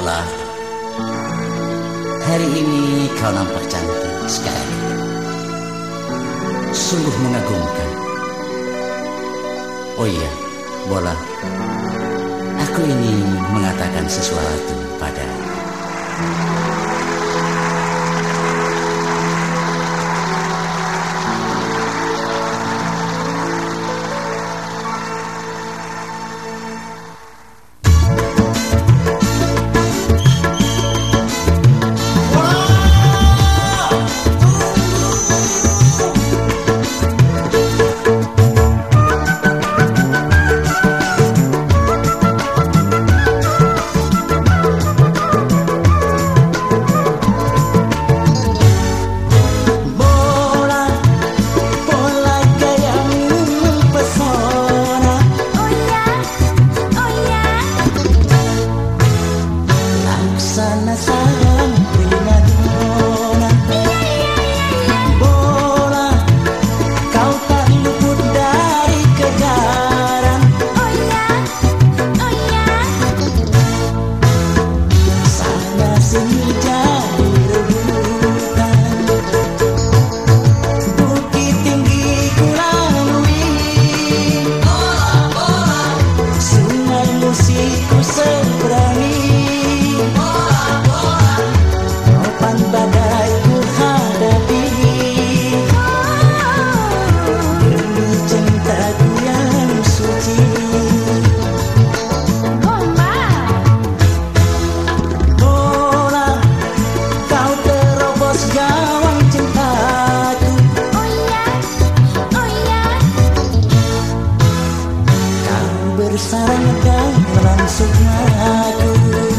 Bola, hari ini kau nampak cantik sekali. Sungguh mengagumkan. Oh iya, Bola, aku ini mengatakan sesuatu padamu. sorry bersarang kau merangsuknya aku.